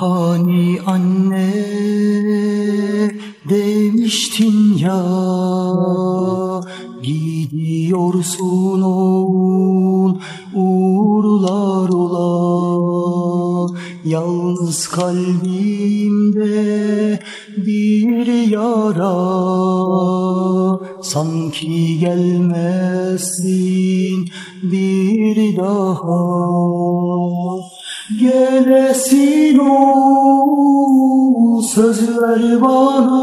Hani anne demiştin ya Gidiyorsun oğul uğurlar ola. Yalnız kalbimde bir yara Sanki gelmezsin bir daha Gelesin o söz ver bana.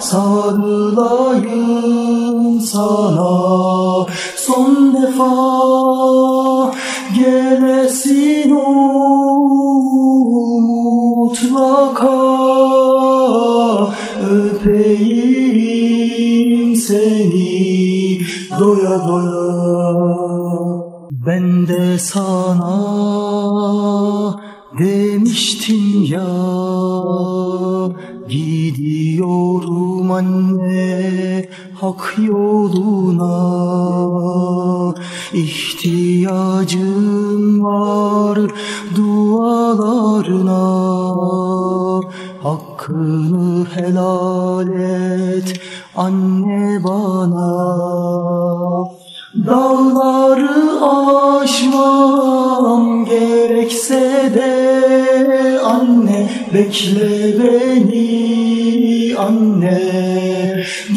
Sarılayım sana. Son defa Gelesin o mutlaka. Öpeyim seni doya doya ben de sana demiştim ya Gidiyorum anne hak yoluna. İhtiyacım var dualarına Hakkını helal et anne bana. Dağları aşmam gerekse de anne bekle beni anne.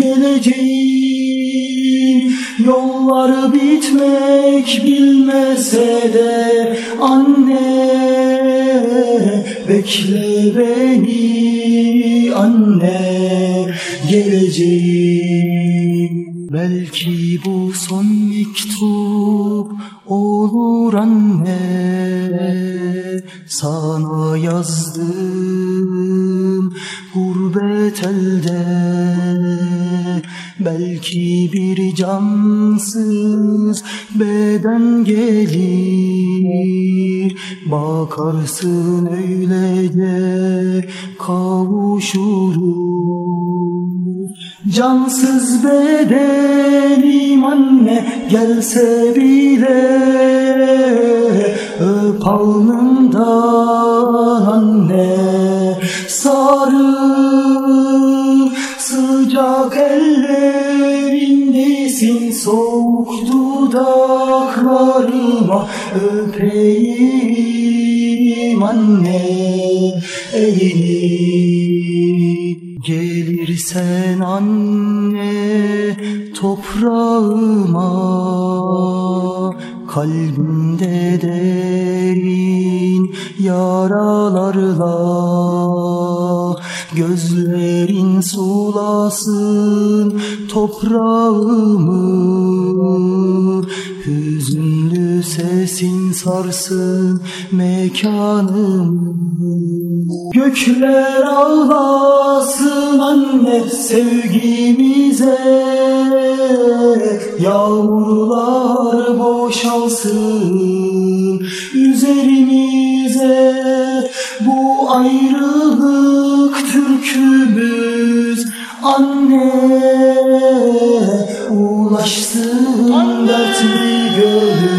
Geleceğim yolları bitmek bilmese de anne bekle beni anne. Geleceğim Belki bu son mektup olur anne. Sana yazdım gurbet elde. Belki bir cansız beden gelir. Bakarsın öylece kavuşuruz Cansız bedenim anne gelse bile Öp alnımdan anne. Sarı Sıcak ellerindesin soğuk dudaklarıma. Öpeyim anne elini Gelirsen anne toprağıma Kalbimde derin yaralarla Gözlerin sulasın toprağımı Hüzünlü sesin sarsın mekanım Gökler ağlasın anne sevgimize. Yağmurlar boşalsın üzerimize. Bu ayrılık türkümüz anne. Ulaşsın anne. dertli gönül.